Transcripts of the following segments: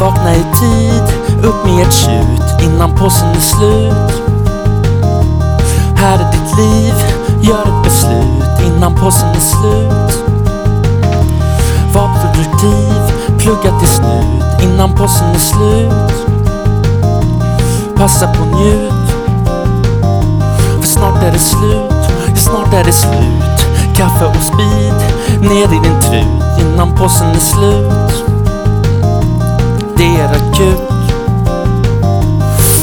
Vakna i tid, upp med ert tjut innan påsen är slut. Här är ditt liv, gör ett beslut innan påsen är slut. Var produktiv, plugga till snut innan påsen är slut. Passa på njut, för snart är det slut, ja snart är det slut. Kaffe och speed ner i din trut innan påsen är slut. Akut.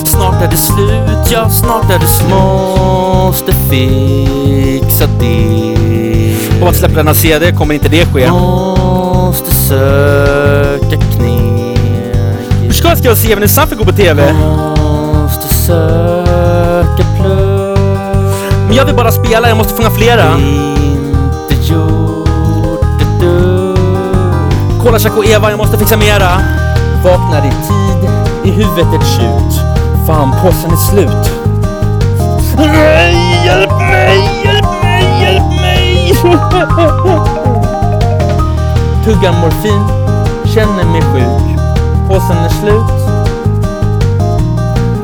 Snart är det slut, ja snart är det slut. Måste fixa det. Och att släppa denna CD kommer inte det ske. Måste söka kneg. Hur ska jag skriva CV när Saffi går på TV? Måste söka plugg. Men jag vill bara spela, jag måste fånga flera. Inte gjort ett dugg. Kolla Jack och Eva, jag måste fixa mera. Vaknar i tid, i huvudet ett tjut. Fan, påsen är slut. Nej, hjälp mig, hjälp mig, hjälp mig! Tuggar morfin, känner mig sjuk. Påsen är slut.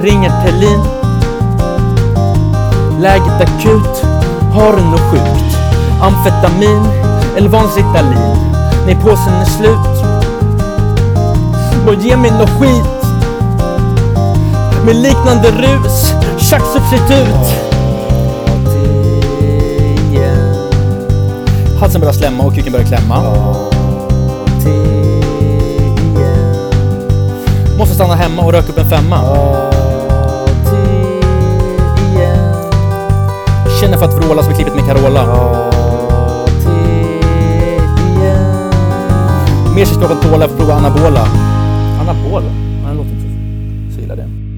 Ringer Tellin. Läget akut, har du något sjukt? Amfetamin eller vanligt Ritalin? Nej, påsen är slut. Och ge mig något skit. Med liknande rus, tjacksubstitut. Halsen börjar slämma och kuken börjar klämma. Måste stanna hemma och röka upp en femma. Känner för att vråla som i klippet med Carola. Mer sig klockan tåla för att prova anabola. Anabola? Ja, det låter inte så. illa det.